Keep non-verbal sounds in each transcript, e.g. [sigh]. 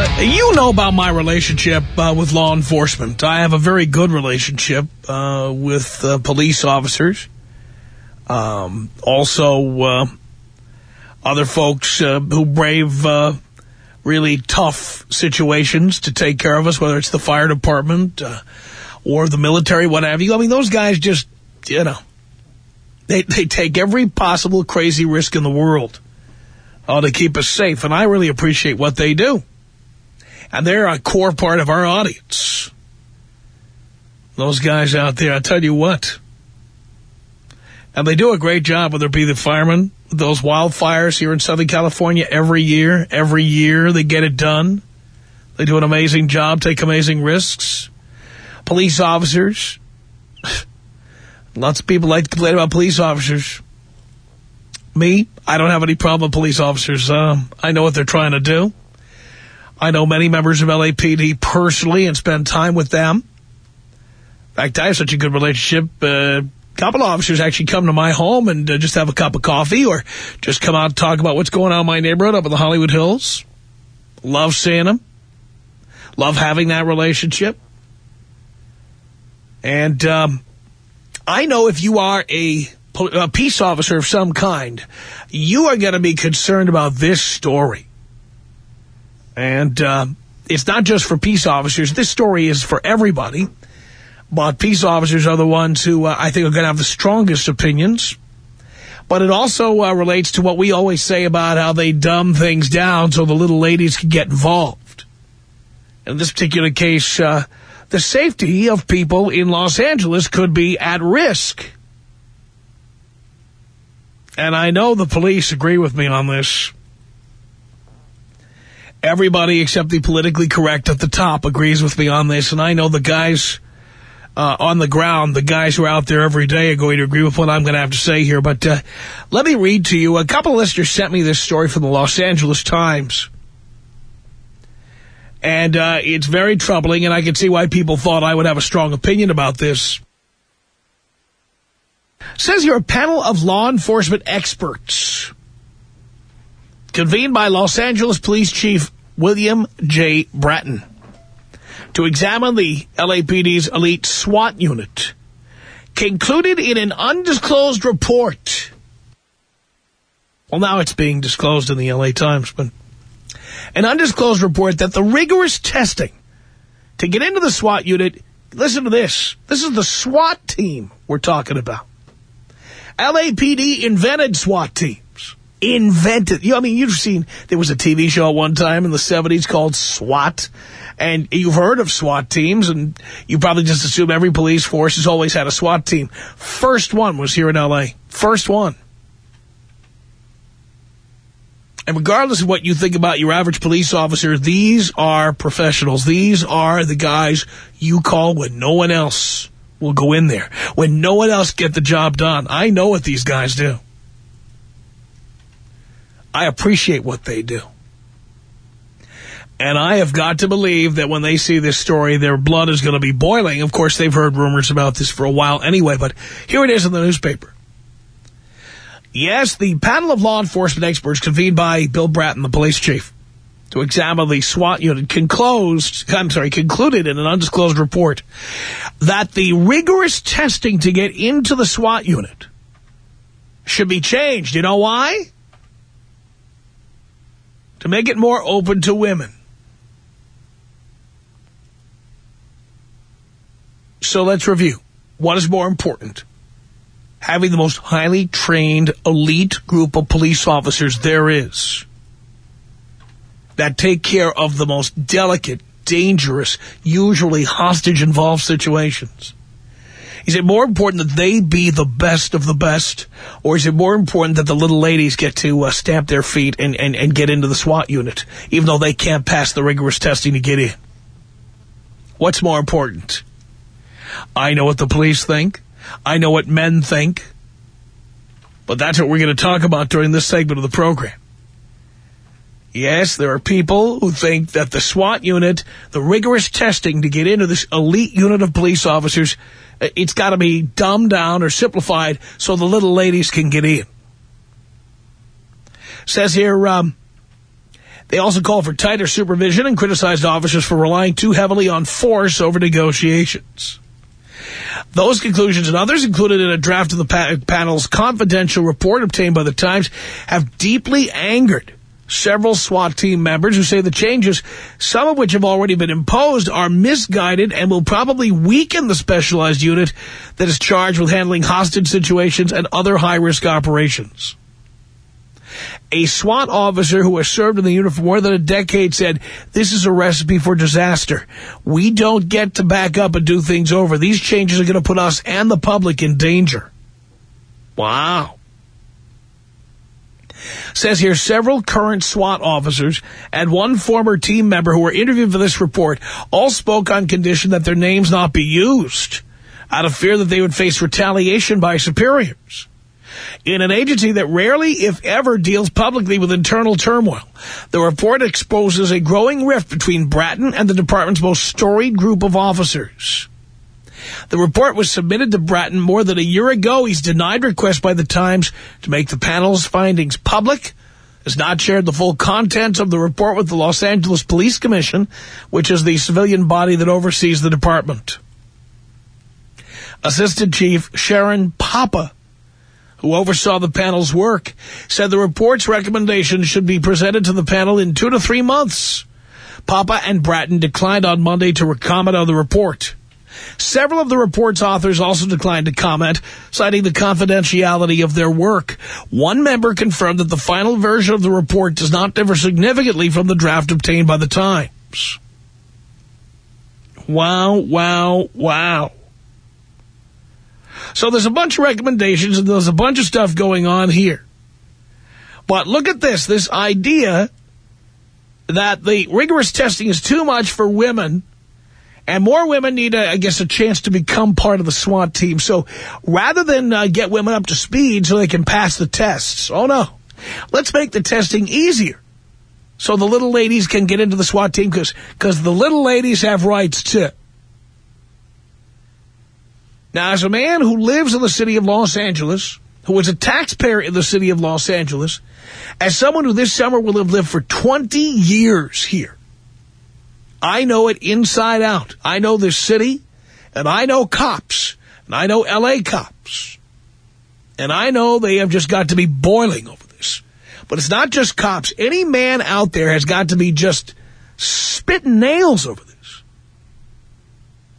Uh, you know about my relationship uh, with law enforcement. I have a very good relationship uh, with uh, police officers. Um, also, uh, other folks uh, who brave really tough situations to take care of us, whether it's the fire department or the military, whatever. I mean, those guys just, you know, they, they take every possible crazy risk in the world to keep us safe. And I really appreciate what they do. And they're a core part of our audience. Those guys out there, I tell you what. And they do a great job, whether it be the firemen, those wildfires here in Southern California every year. Every year they get it done. They do an amazing job, take amazing risks. Police officers. [laughs] Lots of people like to complain about police officers. Me, I don't have any problem with police officers. Um, I know what they're trying to do. I know many members of LAPD personally and spend time with them. In fact, I have such a good relationship. Uh, a couple of officers actually come to my home and uh, just have a cup of coffee or just come out and talk about what's going on in my neighborhood up in the Hollywood Hills. Love seeing them. Love having that relationship. And um, I know if you are a, a peace officer of some kind, you are going to be concerned about this story. And uh, it's not just for peace officers. This story is for everybody. But peace officers are the ones who uh, I think are going to have the strongest opinions. But it also uh, relates to what we always say about how they dumb things down so the little ladies can get involved. In this particular case, uh, the safety of people in Los Angeles could be at risk. And I know the police agree with me on this. Everybody except the politically correct at the top agrees with me on this. And I know the guys uh, on the ground, the guys who are out there every day are going to agree with what I'm going to have to say here. But uh, let me read to you. A couple of listeners sent me this story from the Los Angeles Times. And uh, it's very troubling, and I can see why people thought I would have a strong opinion about this. says here a panel of law enforcement experts convened by Los Angeles Police Chief William J. Bratton to examine the LAPD's elite SWAT unit, concluded in an undisclosed report. Well, now it's being disclosed in the L.A. Times, but an undisclosed report that the rigorous testing to get into the SWAT unit, listen to this, this is the SWAT team we're talking about. LAPD invented SWAT team invented. You know, I mean, you've seen, there was a TV show one time in the 70s called SWAT. And you've heard of SWAT teams, and you probably just assume every police force has always had a SWAT team. First one was here in L.A. First one. And regardless of what you think about your average police officer, these are professionals. These are the guys you call when no one else will go in there. When no one else get the job done. I know what these guys do. I appreciate what they do. And I have got to believe that when they see this story, their blood is going to be boiling. Of course, they've heard rumors about this for a while anyway, but here it is in the newspaper. Yes, the panel of law enforcement experts convened by Bill Bratton, the police chief, to examine the SWAT unit I'm sorry, concluded in an undisclosed report that the rigorous testing to get into the SWAT unit should be changed. You know why? to make it more open to women. So let's review. What is more important? Having the most highly trained elite group of police officers there is that take care of the most delicate, dangerous, usually hostage-involved situations is it more important that they be the best of the best, or is it more important that the little ladies get to uh, stamp their feet and, and, and get into the SWAT unit, even though they can't pass the rigorous testing to get in? What's more important? I know what the police think. I know what men think. But that's what we're going to talk about during this segment of the program. Yes, there are people who think that the SWAT unit, the rigorous testing to get into this elite unit of police officers it's got to be dumbed down or simplified so the little ladies can get in. Says here, um, they also call for tighter supervision and criticized officers for relying too heavily on force over negotiations. Those conclusions and others included in a draft of the panel's confidential report obtained by the Times have deeply angered several SWAT team members who say the changes, some of which have already been imposed, are misguided and will probably weaken the specialized unit that is charged with handling hostage situations and other high-risk operations. A SWAT officer who has served in the unit for more than a decade said, this is a recipe for disaster. We don't get to back up and do things over. These changes are going to put us and the public in danger. Wow. Says here several current SWAT officers and one former team member who were interviewed for this report all spoke on condition that their names not be used out of fear that they would face retaliation by superiors. In an agency that rarely, if ever, deals publicly with internal turmoil, the report exposes a growing rift between Bratton and the department's most storied group of officers. The report was submitted to Bratton more than a year ago. He's denied requests by the Times to make the panel's findings public, has not shared the full contents of the report with the Los Angeles Police Commission, which is the civilian body that oversees the department. Assistant Chief Sharon Papa, who oversaw the panel's work, said the report's recommendations should be presented to the panel in two to three months. Papa and Bratton declined on Monday to comment on the report. Several of the report's authors also declined to comment, citing the confidentiality of their work. One member confirmed that the final version of the report does not differ significantly from the draft obtained by the Times. Wow, wow, wow. So there's a bunch of recommendations and there's a bunch of stuff going on here. But look at this, this idea that the rigorous testing is too much for women and more women need, a, I guess, a chance to become part of the SWAT team. So rather than uh, get women up to speed so they can pass the tests, oh no, let's make the testing easier so the little ladies can get into the SWAT team because because the little ladies have rights too. Now, as a man who lives in the city of Los Angeles, who is a taxpayer in the city of Los Angeles, as someone who this summer will have lived for 20 years here, I know it inside out. I know this city, and I know cops, and I know L.A. cops. And I know they have just got to be boiling over this. But it's not just cops. Any man out there has got to be just spitting nails over this.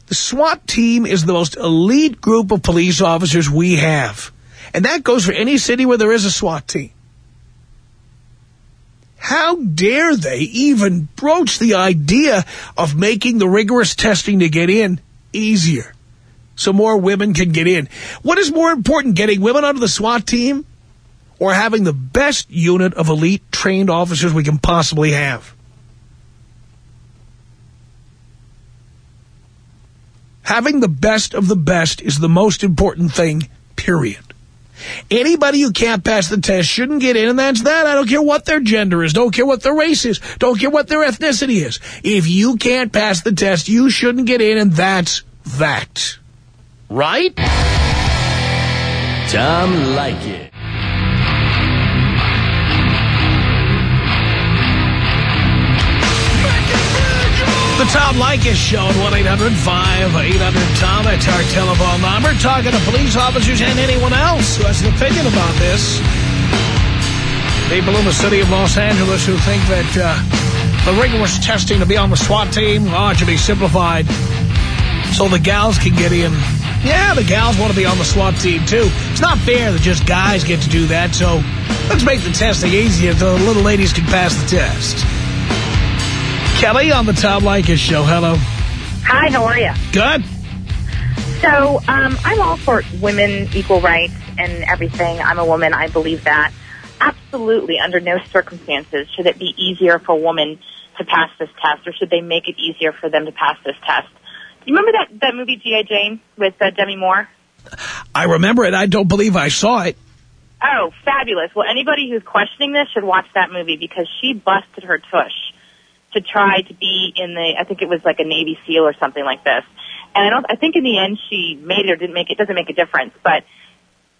The SWAT team is the most elite group of police officers we have. And that goes for any city where there is a SWAT team. How dare they even broach the idea of making the rigorous testing to get in easier so more women can get in? What is more important, getting women onto the SWAT team or having the best unit of elite trained officers we can possibly have? Having the best of the best is the most important thing, period. Anybody who can't pass the test shouldn't get in, and that's that. I don't care what their gender is. Don't care what their race is. Don't care what their ethnicity is. If you can't pass the test, you shouldn't get in, and that's that. Right? Tom Leykis The Tom Leykis Show at 1-800-5800-TOM. That's our telephone number. Talking to police officers and anyone else who has an opinion about this. People in the city of Los Angeles who think that uh, the rigorous testing to be on the SWAT team, it should be simplified. so the gals can get in. Yeah, the gals want to be on the SWAT team, too. It's not fair that just guys get to do that, so let's make the testing easier so the little ladies can pass the test. Kelly on the Tom Leykis show. Hello. Hi, how are you? Good. So, um, I'm all for women equal rights and everything. I'm a woman. I believe that. Absolutely, under no circumstances should it be easier for a woman to pass this test, or should they make it easier for them to pass this test? You remember that, that movie G.I. Jane with uh, Demi Moore? I remember it. I don't believe I saw it. Oh, fabulous. Well, anybody who's questioning this should watch that movie because she busted her tush to try to be in the, I think it was like a Navy SEAL or something like this. And I don't, I think in the end she made it or didn't make it, doesn't make a difference, but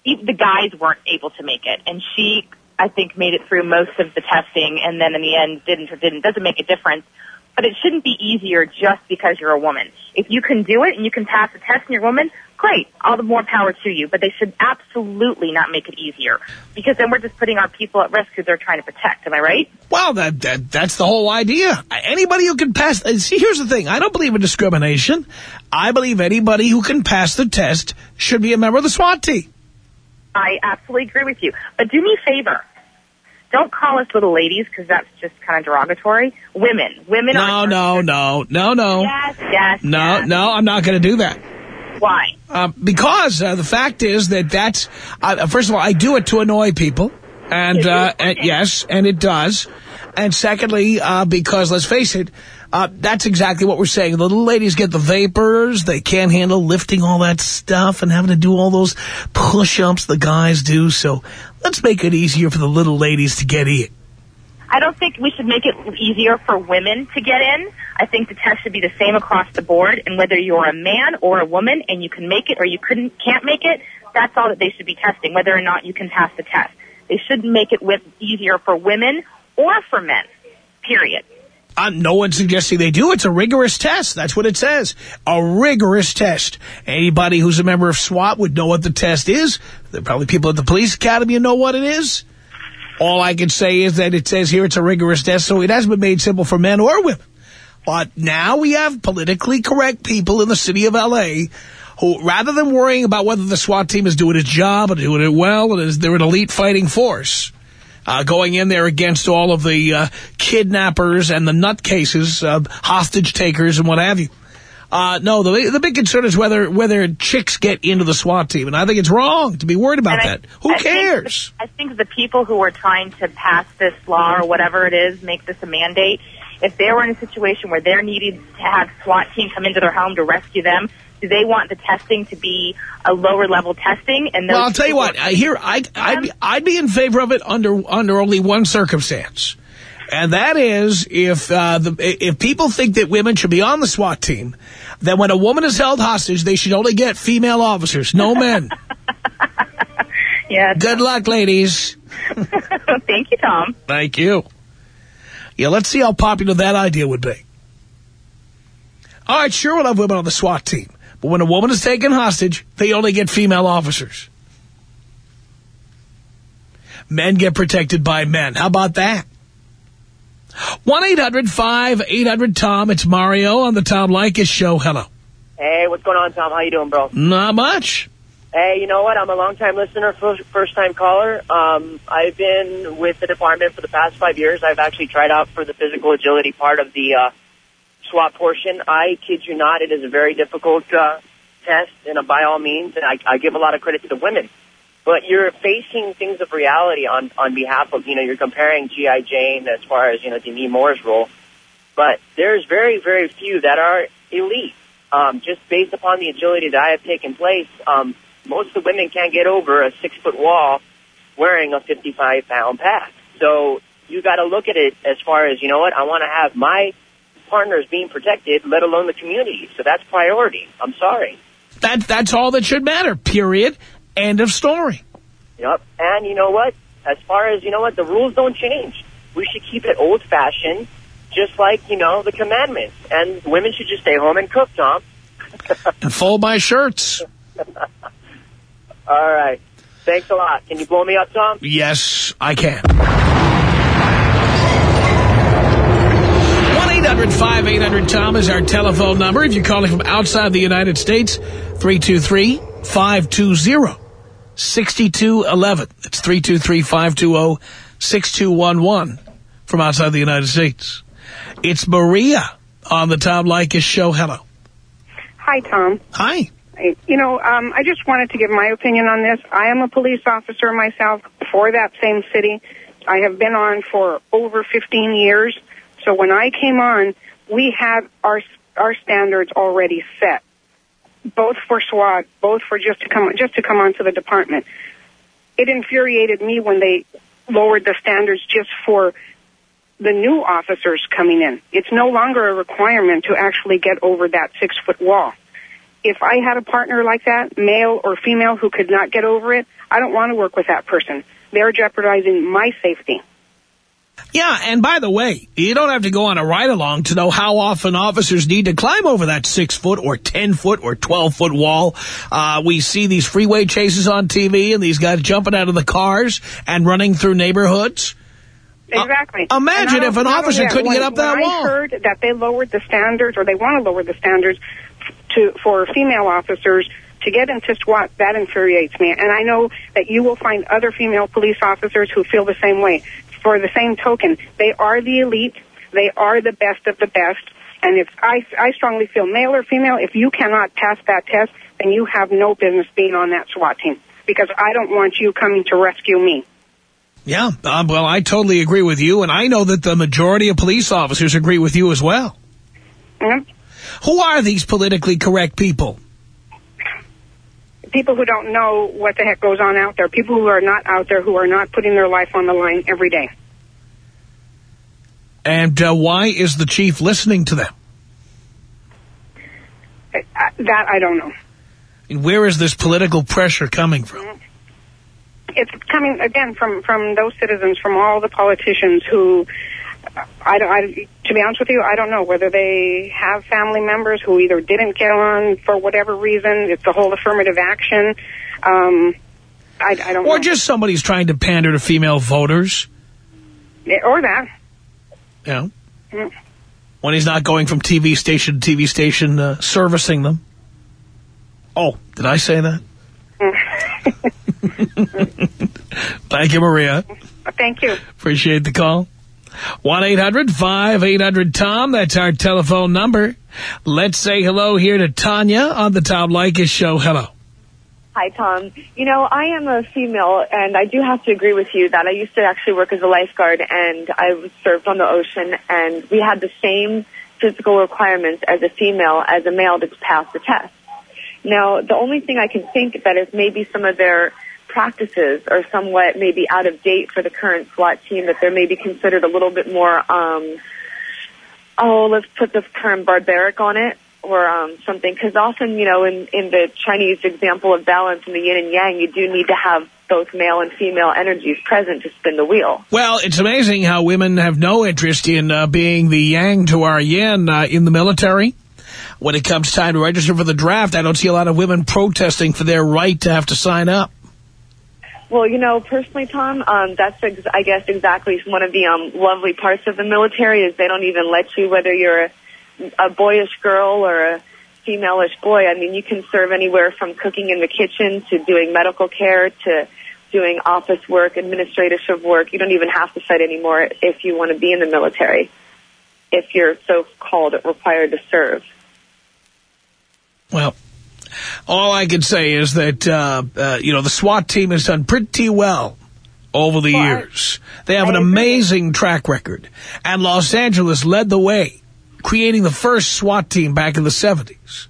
the guys weren't able to make it. And she, I think, made it through most of the testing and then in the end didn't or didn't, doesn't make a difference. But it shouldn't be easier just because you're a woman. If you can do it and you can pass the test and you're a woman, great. All the more power to you. But they should absolutely not make it easier. Because then we're just putting our people at risk who they're trying to protect. Am I right? Well, that, that that's the whole idea. Anybody who can pass... See, here's the thing. I don't believe in discrimination. I believe anybody who can pass the test should be a member of the SWAT team. I absolutely agree with you. But do me a favor. Don't call us little ladies because that's just kind of derogatory. Women. Women no, are... No, no, no, no, Yes, yes, No, yes. no, I'm not going to do that. Why? Uh, because uh, the fact is that that's... Uh, first of all, I do it to annoy people. And, uh, and yes, and it does. And secondly, uh, because let's face it, uh, that's exactly what we're saying. The little ladies get the vapors. They can't handle lifting all that stuff and having to do all those push-ups the guys do. So let's make it easier for the little ladies to get in. I don't think we should make it easier for women to get in. I think the test should be the same across the board, and whether you're a man or a woman and you can make it or you couldn't can't make it, that's all that they should be testing, whether or not you can pass the test. They shouldn't make it with easier for women or for men, period. Uh, no one's suggesting they do. It's a rigorous test. That's what it says. A rigorous test. Anybody who's a member of SWAT would know what the test is. There are probably people at the police academy who know what it is. All I can say is that it says here it's a rigorous test, so it hasn't been made simple for men or women. But now we have politically correct people in the city of L.A. who, rather than worrying about whether the SWAT team is doing its job and doing it well, and is they're an elite fighting force, uh, going in there against all of the uh, kidnappers and the nutcases, uh, hostage takers and what have you. Uh, no, the the big concern is whether whether chicks get into the SWAT team, and I think it's wrong to be worried about I- that. Who I cares? the- I think the people who are trying to pass this law or whatever it is, make this a mandate, if they were in a situation where they're needing to have SWAT team come into their home to rescue them, do they want the testing to be a lower level testing? And Well, I'll tell you what. I hear I I'd be, I'd be in favor of it under under only one circumstance, and that is if uh, the if people think that women should be on the SWAT team, then when a woman is held hostage, they should only get female officers, no men. [laughs] Yeah. Good luck, ladies. [laughs] Thank you, Tom. Thank you. Yeah, let's see how popular that idea would be. All right, sure, we'll have women on the SWAT team. But when a woman is taken hostage, they only get female officers. Men get protected by men. How about that? 1-800-5800-TOM. It's Mario on the Tom Leykis Show. Hello. Hey, what's going on, Tom? How you doing, bro? Not much. Hey, you know what? I'm a long-time listener, first-time caller. Um, I've been with the department for the past five years. I've actually tried out for the physical agility part of the uh, SWAT portion. I kid you not, it is a very difficult uh, test, and uh, by all means, and I, I give a lot of credit to the women. But you're facing things of reality on on behalf of, you know, you're comparing G.I. Jane as far as, you know, Demi Moore's role. But there's very, very few that are elite. Um, just based upon the agility that I have taken place, um, most of the women can't get over a six foot wall wearing a 55 pound pack. So you got to look at it as far as, you know what, I want to have my partners being protected, let alone the community. So that's priority. I'm sorry. That, that's all that should matter, period. End of story. Yep. And you know what? As far as, you know what, the rules don't change. We should keep it old fashioned, just like, you know, the commandments. And women should just stay home and cook, Tom. [laughs] And fold my shirts. [laughs] All right. Thanks a lot. Can you blow me up, Tom? Yes, I can. 1-800-5800-TOM is our telephone number. If you're calling from outside the United States, 323-520-6211. It's 323-520-6211 from outside the United States. It's Maria on the Tom Leykis show. Hello. Hi, Tom. Hi. You know, um, I just wanted to give my opinion on this. I am a police officer myself for that same city. I have been on for over 15 years. So when I came on, we had our our standards already set, both for SWAT, both for just to come just to come onto the department. It infuriated me when they lowered the standards just for the new officers coming in. It's no longer a requirement to actually get over that six foot wall. If I had a partner like that, male or female, who could not get over it, I don't want to work with that person. They're jeopardizing my safety. Yeah, and by the way, you don't have to go on a ride-along to know how often officers need to climb over that 6-foot or 10-foot or 12-foot wall. Uh, we see these freeway chases on TV and these guys jumping out of the cars and running through neighborhoods. Exactly. Uh, imagine if an officer that, couldn't when, get up that when wall. I heard that they lowered the standards, or they want to lower the standards to for female officers to get into SWAT, that infuriates me. And I know that you will find other female police officers who feel the same way. For the same token, they are the elite. They are the best of the best. And if I, I strongly feel male or female, if you cannot pass that test, then you have no business being on that SWAT team. Because I don't want you coming to rescue me. Yeah, uh, well, I totally agree with you, and I know that the majority of police officers agree with you as well. Mm-hmm. Who are these politically correct people? People who don't know what the heck goes on out there. People who are not out there, who are not putting their life on the line every day. And uh, why is the chief listening to them? Uh, that I don't know. And where is this political pressure coming from? It's coming, again, from, from those citizens, from all the politicians who, I, I, to be honest with you, I don't know whether they have family members who either didn't get on for whatever reason. It's the whole affirmative action. Um, I, I don't Or know. just somebody's trying to pander to female voters. Or that. Know, Mm. when he's not going from TV station to TV station uh, servicing them. Oh, did I say that? [laughs] [laughs] Thank you, Maria. Thank you. Appreciate the call. 1-800-5800-TOM. That's our telephone number. Let's say hello here to Tanya on the Tom Leykis show. Hello. Hi, Tom. You know, I am a female, and I do have to agree with you that I used to actually work as a lifeguard, and I served on the ocean, and we had the same physical requirements as a female as a male to pass the test. Now, the only thing I can think that is maybe some of their practices are somewhat maybe out of date for the current SWAT team, that they're maybe considered a little bit more, um, oh, let's put the term barbaric on it, or um, something. Because often, you know, in, in the Chinese example of balance in the yin and yang, you do need to have both male and female energies present to spin the wheel. Well, it's amazing how women have no interest in uh, being the yang to our yin uh, in the military. When it comes time to register for the draft, I don't see a lot of women protesting for their right to have to sign up. Well, you know, personally, Tom, um, that's ex- I guess exactly one of the um, lovely parts of the military is they don't even let you whether you're a, a boyish girl or a femaleish boy. I mean, you can serve anywhere from cooking in the kitchen to doing medical care to doing office work, administrative work. You don't even have to fight anymore if you want to be in the military, if you're so called required to serve. Well, all I can say is that, uh, uh, you know, the SWAT team has done pretty well over the Well, years. They have an I agree. amazing track record. And Los Angeles led the way, creating the first SWAT team back in the 70s.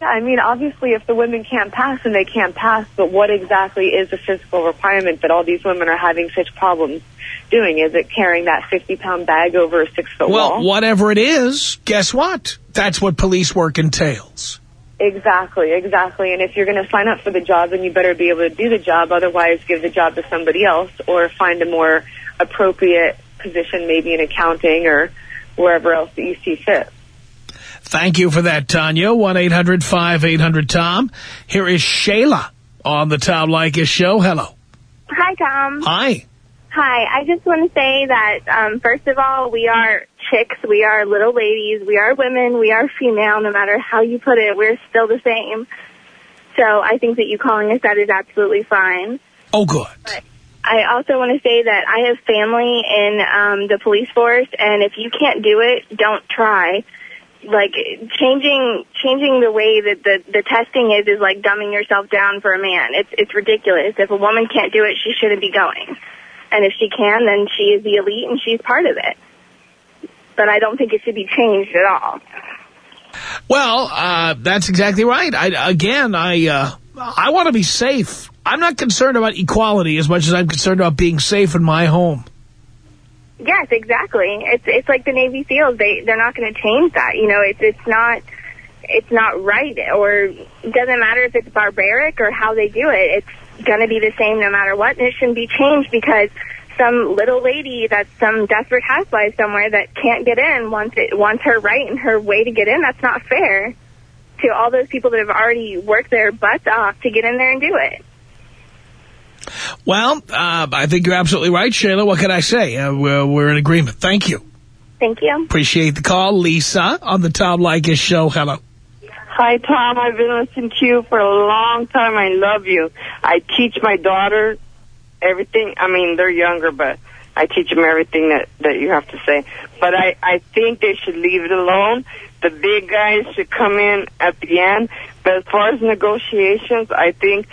Yeah, I mean, obviously, if the women can't pass, then they can't pass. But what exactly is the physical requirement that all these women are having such problems doing? Is it carrying that 50-pound bag over a six-foot Well, wall? Well, whatever it is, guess what? That's what police work entails. Exactly, exactly. And if you're going to sign up for the job, then you better be able to do the job. Otherwise, give the job to somebody else or find a more appropriate position, maybe in accounting or wherever else that you see fit. Thank you for that, Tanya. 1-800-5800-TOM. Here is Shayla on the Tom Leykis show. Hello. Hi, Tom. Hi. Hi, I just want to say that, um, first of all, we are chicks, we are little ladies, we are women, we are female, no matter how you put it, we're still the same. So I think that you calling us that is absolutely fine. Oh, good. But I also want to say that I have family in um, the police force, and if you can't do it, don't try. Like changing changing the way that the the testing is is like dumbing yourself down for a man. It's it's ridiculous. If a woman can't do it, she shouldn't be going. And if she can, then she is the elite and she's part of it. But I don't think it should be changed at all. Well, uh, that's exactly right. I, again, I uh, I want to be safe. I'm not concerned about equality as much as I'm concerned about being safe in my home. Yes, exactly. It's it's like the Navy SEALs. They they're not going to change that. You know, it's it's not it's not right, or it doesn't matter if it's barbaric or how they do it. It's going to be the same no matter what, and it shouldn't be changed because some little lady that's some desperate housewife somewhere that can't get in wants it wants her right and her way to get in. That's not fair to all those people that have already worked their butts off to get in there and do it. Well, uh, I think you're absolutely right, Shayla. What can I say? Uh, we're, we're in agreement. Thank you. Thank you. Appreciate the call. Lisa on the Tom Leykis show. Hello. Hi, Tom. I've been listening to you for a long time. I love you. I teach my daughter everything. I mean, they're younger, but I teach them everything that, that you have to say. But I, I think they should leave it alone. The big guys should come in at the end. But as far as negotiations, I think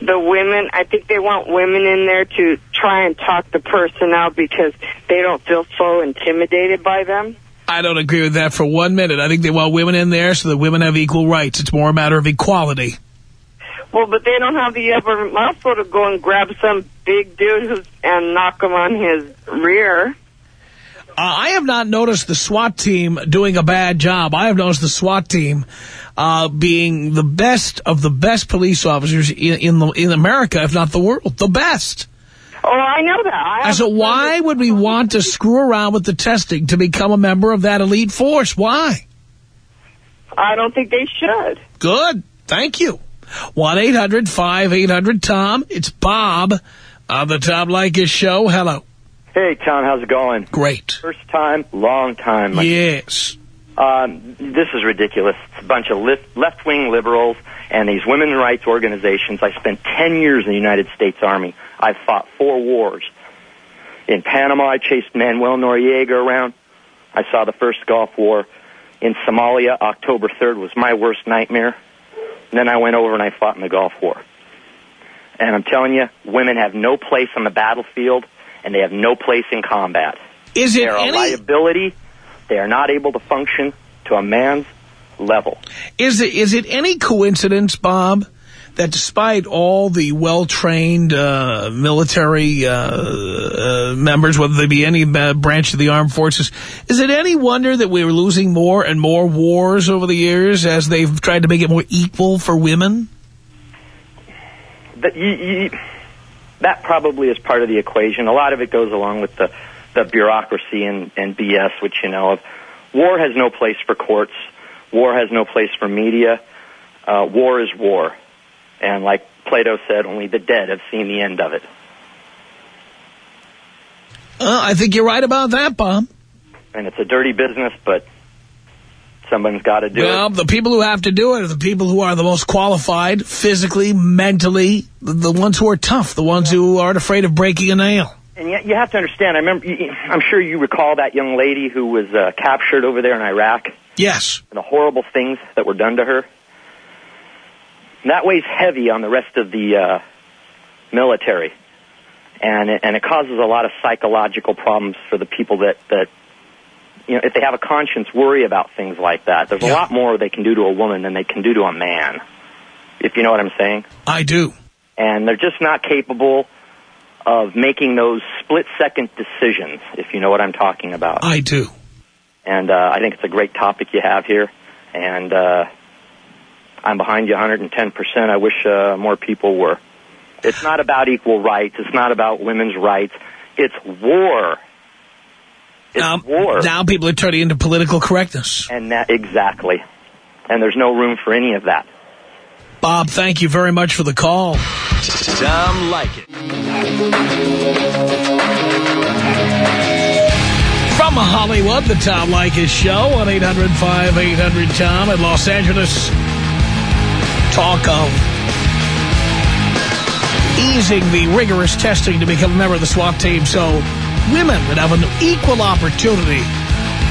the women, I think they want women in there to try and talk the person out because they don't feel so intimidated by them. I don't agree with that for one minute. I think they want women in there so that women have equal rights. It's more a matter of equality. Well, but they don't have the upper muscle to go and grab some big dude and knock him on his rear. Uh, I have not noticed the SWAT team doing a bad job. I have noticed the SWAT team uh, being the best of the best police officers in in, the, in America, if not the world. The best. Oh, I know that. I I said, why would we want to screw around with the testing to become a member of that elite force? Why? I don't think they should. Good. Thank you. 1-800-5800-TOM. It's Bob on the Tom Leykis show. Hello. Hey, Tom, how's it going? Great. First time, long time. Yes. Um, this is ridiculous. It's a bunch of left- left-wing liberals and these women's rights organizations. I spent 10 years in the United States Army. I've fought four wars. In Panama, I chased Manuel Noriega around. I saw the first Gulf War. In Somalia, October 3rd was my worst nightmare. And then I went over and I fought in the Gulf War. And I'm telling you, women have no place on the battlefield, and they have no place in combat. Is it They're a any... liability. They are not able to function to a man's level. Is it is it any coincidence, Bob, that despite all the well-trained uh, military uh, uh, members, whether they be any uh, branch of the armed forces, is it any wonder that we're losing more and more wars over the years as they've tried to make it more equal for women? That, you, you, that probably is part of the equation. A lot of it goes along with the, the bureaucracy and, and BS, which you know of. War has no place for courts. War has no place for media. Uh, war is war. And like Plato said, only the dead have seen the end of it. Uh, I think you're right about that, Bob. And it's a dirty business, but someone's got to do well, it. the people who have to do it are the people who are the most qualified, physically, mentally, the, the ones who are tough, the ones who aren't afraid of breaking a nail. And yet you have to understand, I remember, I'm sure you recall that young lady who was uh, captured over there in Iraq Yes. and the horrible things that were done to her. That weighs heavy on the rest of the uh, military. And it, and it causes a lot of psychological problems for the people that, that, you know, if they have a conscience, worry about things like that. There's a lot more they can do to a woman than they can do to a man, if you know what I'm saying. I do. and they're just not capable of making those split second decisions, if you know what I'm talking about. I do. And uh, I think it's a great topic you have here, and uh, I'm behind you 110%. I wish uh, more people were. It's not about equal rights. It's not about women's rights. It's war. It's Now, war. now people are turning into political correctness. and that exactly. And there's no room for any of that. Bob, thank you very much for the call. Tom Leykis. From Hollywood, the Tom Leykis Show, 1-800-5800-TOM in Los Angeles. Talk of easing the rigorous testing to become a member of the SWAT team so women would have an equal opportunity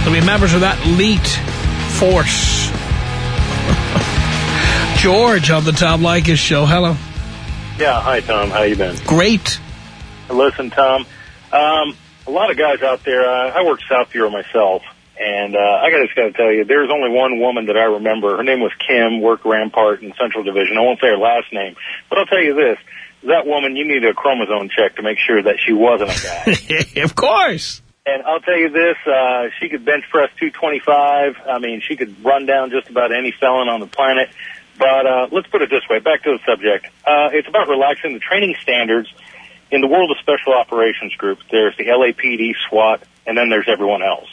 to be members of that elite force. [laughs] George on the Tom Leykis Show. Hello. Yeah, hi, Tom. How you been? Great. Listen, Tom, um, a lot of guys out there, uh, I work South Bureau myself, and uh, I just got to tell you, there's only one woman that I remember. Her name was Kim, worked Rampart in Central Division. I won't say her last name, but I'll tell you this. That woman, you need a chromosome check to make sure that she wasn't a guy. [laughs] of course. And I'll tell you this, uh, she could bench press 225. I mean, she could run down just about any felon on the planet. But uh, let's put it this way, back to the subject. Uh, it's about relaxing the training standards in the world of special operations groups. There's the LAPD, SWAT, and then there's everyone else.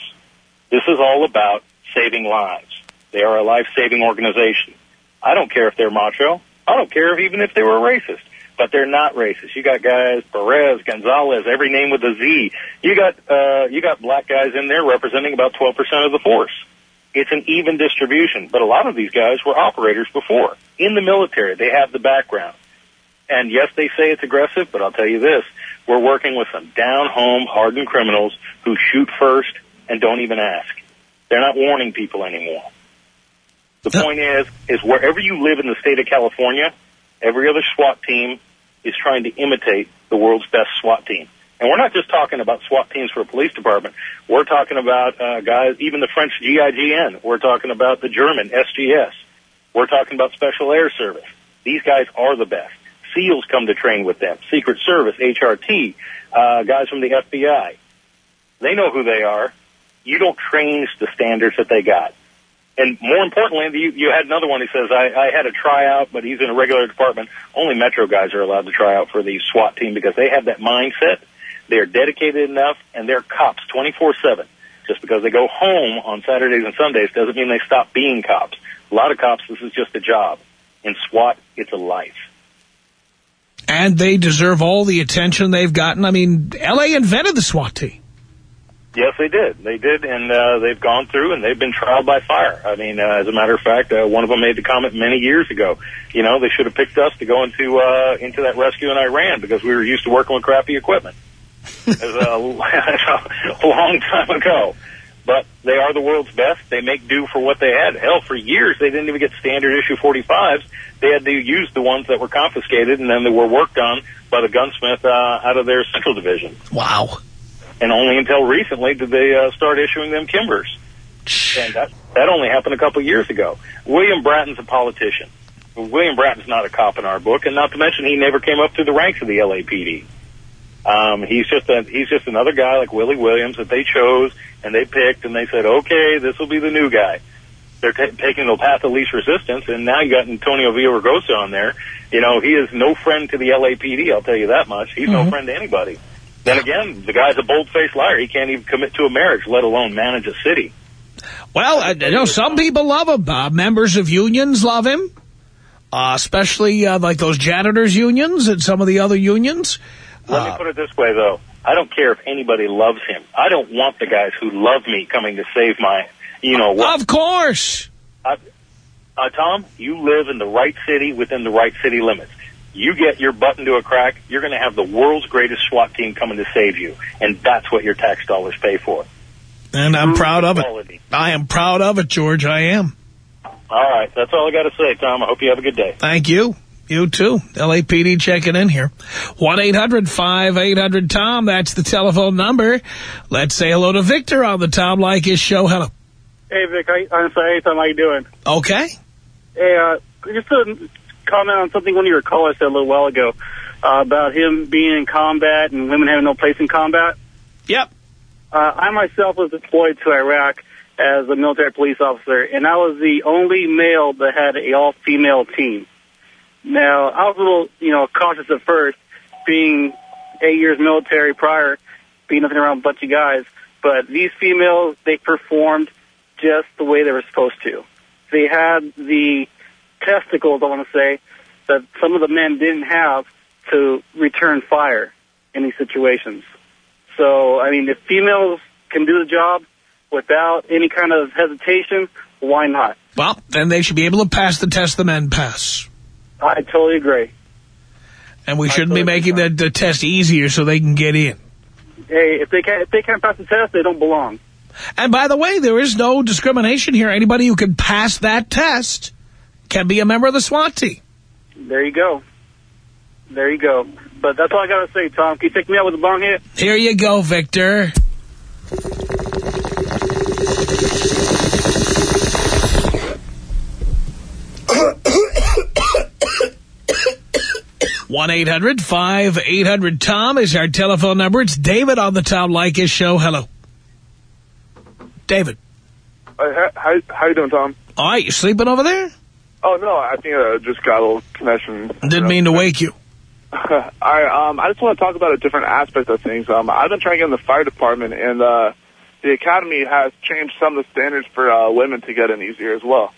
This is all about saving lives. They are a life-saving organization. I don't care if they're macho. I don't care if even if they were racist. But they're not racist. You got guys, Perez, Gonzalez, every name with a Z. You got, uh, you got black guys in there representing about 12% of the force. It's an even distribution, but a lot of these guys were operators before. In the military, they have the background. And yes, they say it's aggressive, but I'll tell you this, we're working with some down-home, hardened criminals who shoot first and don't even ask. They're not warning people anymore. The point is, is wherever you live in the state of California, every other SWAT team is trying to imitate the world's best SWAT team. And we're not just talking about SWAT teams for a police department. We're talking about uh, guys, even the French GIGN. We're talking about the German SGS. We're talking about Special Air Service. These guys are the best. SEALs come to train with them. Secret Service, HRT, uh, guys from the FBI. They know who they are. You don't change the standards that they got. And more importantly, you, you had another one who says, I, I had a tryout, but he's in a regular department. Only Metro guys are allowed to try out for the SWAT team because they have that mindset they're dedicated enough, and they're cops 24-7. Just because they go home on Saturdays and Sundays doesn't mean they stop being cops. A lot of cops, this is just a job. In SWAT, it's a life. And they deserve all the attention they've gotten. I mean, L.A. invented the SWAT team. Yes, they did. They did, and uh, they've gone through, and they've been trialed by fire. I mean, uh, as a matter of fact, uh, one of them made the comment many years ago. You know, they should have picked us to go into uh, into that rescue in Iran because we were used to working with crappy equipment. [laughs] It was a, [laughs] a long time ago. But they are the world's best. They make do for what they had. Hell, for years they didn't even get standard issue 45s. They had to use the ones that were confiscated and then they were worked on by the gunsmith uh, out of their central division. Wow. And only until recently did they uh, start issuing them Kimbers. And that, that only happened a couple years ago. William Bratton's a politician. William Bratton's not a cop in our book, and not to mention he never came up through the ranks of the LAPD. Um, he's just a he's just another guy like Willie Williams that they chose and they picked and they said, okay, this will be the new guy. They're taking the path of least resistance, and now you got Antonio Villaraigosa on there. You know, he is no friend to the LAPD. I'll tell you that much. He's mm-hmm. no friend to anybody. Then again, the guy's a bold-faced liar. He can't even commit to a marriage, let alone manage a city. Well, I, you know, some people love him. Uh, members of unions love him, uh, especially uh, like those janitors unions and some of the other unions. Let me uh, put it this way, though. I don't care if anybody loves him. I don't want the guys who love me coming to save my, you know. What, of course. I, uh, Tom, you live in the right city within the right city limits. You get your butt into a crack, you're going to have the world's greatest SWAT team coming to save you. And that's what your tax dollars pay for. And I'm True proud of it. I am proud of it, George. I am. All right. That's all I got to say, Tom. I hope you have a good day. Thank you. You too. LAPD checking in here. 1-800-5800-TOM. That's the telephone number. Let's say hello to Victor on the Tom Leykis show. Hello. Hey, Vic. I'm sorry. Hey, Tom. How you doing? Okay. Hey, uh, just to comment on something one of your callers said a little while ago uh, about him being in combat and women having no place in combat. Yep. Uh, I myself was deployed to Iraq as a military police officer, and I was the only male that had a all-female team. Now, I was a little, you know, cautious at first, being eight years military prior, being nothing around a bunch of guys. But these females, they performed just the way they were supposed to. They had the testicles, I want to say, that some of the men didn't have to return fire in these situations. So, I mean, if females can do the job without any kind of hesitation, why not? Well, then they should be able to pass the test the men pass. I totally agree. And we shouldn't be making the, the test easier so they can get in. Hey, if they can't if they can't pass the test, they don't belong. And by the way, there is no discrimination here. Anybody who can pass that test can be a member of the SWAT team. There you go. There you go. But that's all I got to say, Tom. Can you take me out with a bong hit? Here you go, Victor. one eight hundred five eight hundred tom is our telephone number. It's David on the Tom Leykis show. Hello. David. Uh, how, how you doing, Tom? All right, you sleeping over there? Oh, no, I think I just got a little connection. Didn't mean to wake you. [laughs] Right, um, I just want to talk about a different aspect of things. Um, I've been trying to get in the fire department, and uh, the academy has changed some of the standards for uh, women to get in easier as well.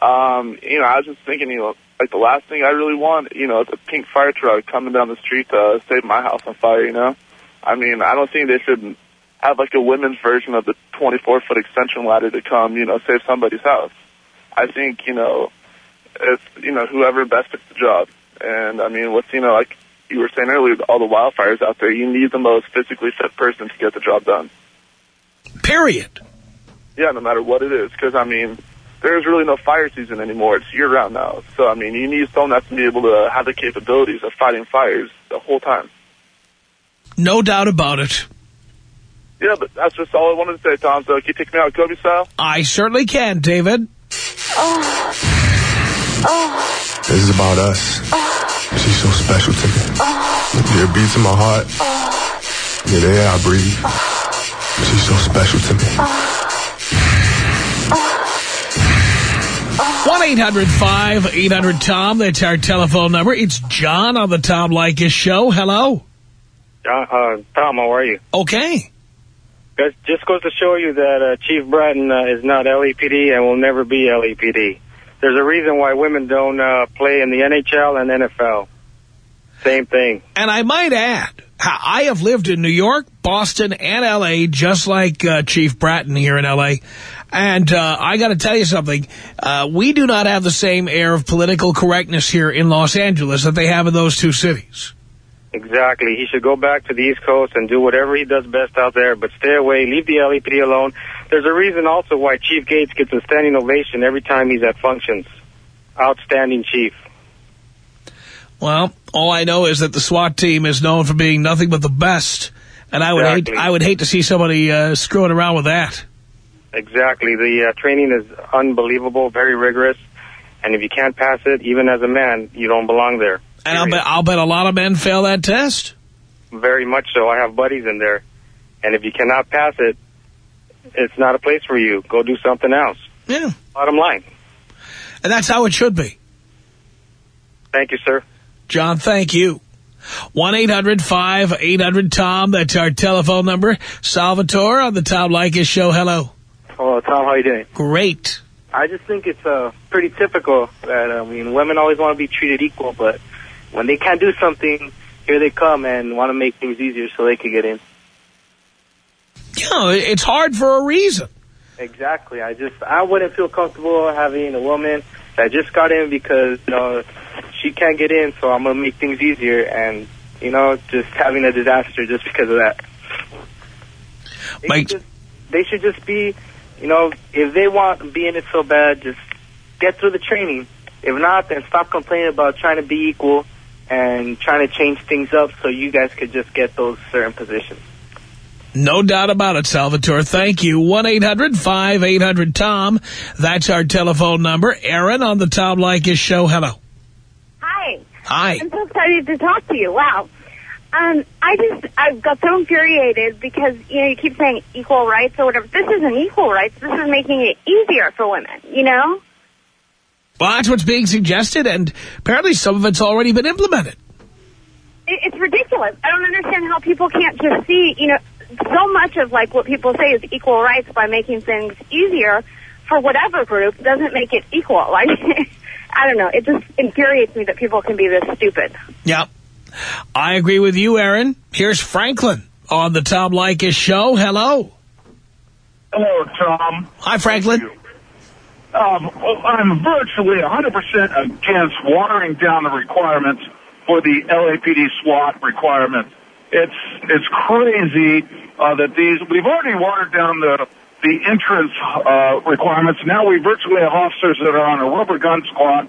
Um, you know, I was just thinking, you know, like the last thing I really want, you know, is a pink fire truck coming down the street to save my house on fire, you know? I mean, I don't think they should have like a women's version of the 24 foot extension ladder to come, you know, save somebody's house. I think, you know, it's, you know, whoever best fits the job. And I mean, what's, you know, like you were saying earlier, all the wildfires out there, you need the most physically fit person to get the job done. Period. Yeah, no matter what it is. Because, I mean, there's really no fire season anymore. It's year round now. So, I mean, you need someone that's to be able to have the capabilities of fighting fires the whole time. No doubt about it. Yeah, but that's just all I wanted to say, Tom. So, can you take me out Kobe style? I certainly can, David. Oh. Oh. This is about us. Oh. She's so special to me. Oh. Yeah, beats in my heart. Oh. Yeah, the air I breathe. Oh. She's so special to me. Oh. 1-800-5800-TOM. That's our telephone number. It's John on the Tom Leykis show. Hello. John, uh, Tom, how are you? Okay. It just goes to show you that uh, Chief Bratton uh, is not LAPD and will never be LAPD. There's a reason why women don't uh, play in the NHL and NFL. Same thing. And I might add, I have lived in New York, Boston, and L.A., just like uh, Chief Bratton here in L.A., and uh, I got to tell you something. Uh, we do not have the same air of political correctness here in Los Angeles that they have in those two cities. Exactly. He should go back to the East Coast and do whatever he does best out there, but stay away. Leave the LAPD alone. There's a reason also why Chief Gates gets a standing ovation every time he's at functions. Outstanding chief. Well, all I know is that the SWAT team is known for being nothing but the best, and I would exactly. hate I would hate to see somebody uh, screwing around with that. Exactly. The uh, training is unbelievable, very rigorous. And if you can't pass it, even as a man, you don't belong there. And I'll bet, I'll bet a lot of men fail that test. Very much so. I have buddies in there. And if you cannot pass it, it's not a place for you. Go do something else. Yeah. Bottom line. And that's how it should be. Thank you, sir. John, thank you. 1-800-5800-TOM. That's our telephone number. Salvatore on the Tom Leykis show. Hello. Hello, Tom. How are you doing? Great. I just think it's uh, pretty typical that, I mean, women always want to be treated equal, but when they can't do something, here they come and want to make things easier so they can get in. You know, it's hard for a reason. Exactly. I just, I wouldn't feel comfortable having a woman that just got in because, you know, she can't get in, so I'm going to make things easier and, you know, just having a disaster just because of that. They, Mike. should, just, they should just be you know, if they want to be in it so bad, just get through the training. If not, then stop complaining about trying to be equal and trying to change things up so you guys could just get those certain positions. No doubt about it, Salvatore. Thank you. 1-800-5800-TOM. That's our telephone number. Aaron on the Tom Leykis show. Hello. Hi. Hi. I'm so excited to talk to you. Wow. Um, I just, I got so infuriated because, you know, you keep saying equal rights or whatever. This isn't equal rights. This is making it easier for women, you know? Well, that's what's being suggested, and apparently some of it's already been implemented. It's ridiculous. I don't understand how people can't just see, you know, so much of, like, what people say is equal rights by making things easier for whatever group doesn't make it equal. [laughs] Like, I don't know. It just infuriates me that people can be this stupid. Yep. I agree with you, Aaron. Here's Franklin on the Tom Leykis show. Hello. Hello, Tom. Hi, Franklin. Um, I'm virtually 100% against watering down the requirements for the LAPD SWAT requirements. It's it's crazy uh, that these we've already watered down the the entrance uh, requirements. Now we virtually have officers that are on a rubber gun squad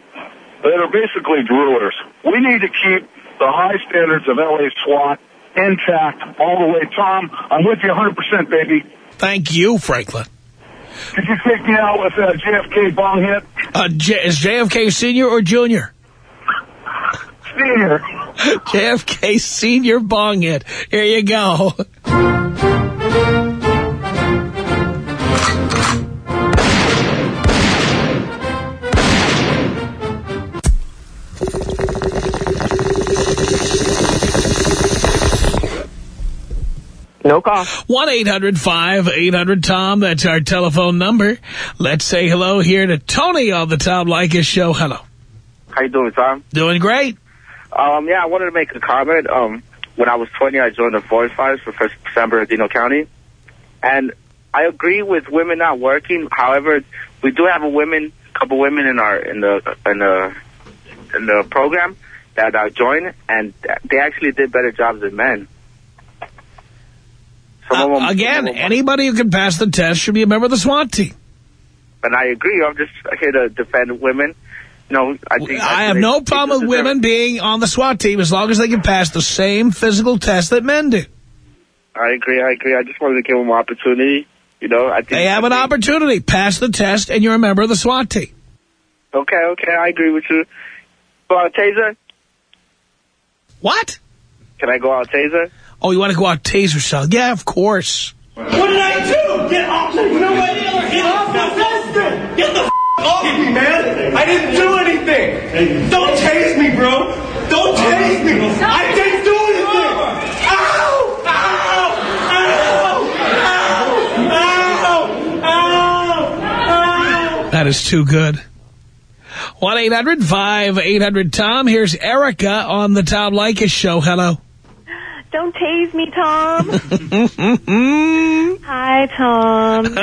that are basically drillers. We need to keep the high standards of LA SWAT intact all the way. Tom, I'm with you 100%, baby. Thank you, Franklin. Could you take me out with a JFK bong hit? Uh, J is JFK senior or junior? Senior. JFK senior bong hit. Here you go. No call. 1-800-5800-TOM. That's our telephone number. Let's say hello here to Tony on the Tom Leykis show. Hello. How you doing, Tom? Doing great. Um, yeah, I wanted to make a comment. Um, when I was 20, I joined the Forest Fires for First San Bernardino County. And I agree with women not working. However, we do have a women, couple women in our in the in the in the program that uh, joined, and they actually did better jobs than men. Some of them, Uh, Again, anybody who can pass the test should be a member of the SWAT team. and I agree. I'm just here to defend women. No, I think I have no problem with women being on the SWAT team as long as they can pass the same physical test that men do. I agree. I agree. I just wanted to give them an opportunity. You know, I think They have an opportunity. Pass the test and you're a member of the SWAT team. Okay, okay, I agree with you. Go out taser. What? Can I go out taser? Oh, you want to go out taser style? Yeah, of course. What did I do? Get off me! You know what? Get off my vest! Get the f off me, man! I didn't do anything! Don't tase me, bro! Don't tase me! I didn't do anything! Ow! Ow! Ow! Ow! Ow! Ow! That is too good. 1-800-5800-TOM. Here's Erica on the Tom Leykis show. Hello. Don't tase me, Tom. [laughs] Hi, Tom. [laughs]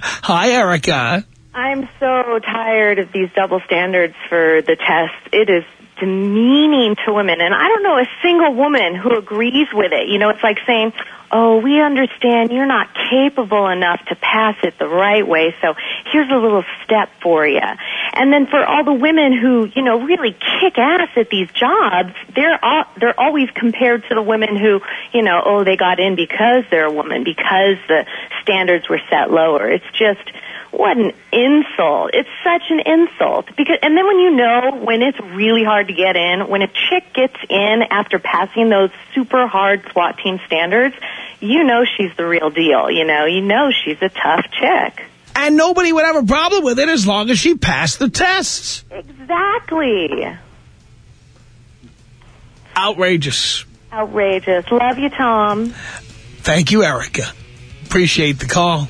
Hi, Erica. I'm so tired of these double standards for the test. It is demeaning to women, and I don't know a single woman who agrees with it. You know, it's like saying, oh, we understand you're not capable enough to pass it the right way, so here's a little step for you. And then for all the women who, you know, really kick ass at these jobs, they're all, they're always compared to the women who, you know, oh, they got in because they're a woman, because the standards were set lower. It's just, what an insult. It's such an insult. Because and then when you know when it's really hard to get in, when a chick gets in after passing those super hard SWAT team standards, you know she's the real deal, you know. You know she's a tough chick. And nobody would have a problem with it as long as she passed the tests. Exactly. Outrageous. Outrageous. Love you, Tom. Thank you, Erica. Appreciate the call.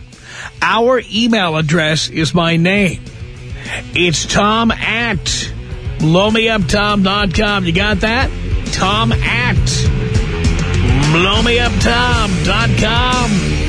Our email address is my name. It's Tom at blowmeuptom.com. You got that? Tom at blowmeuptom.com.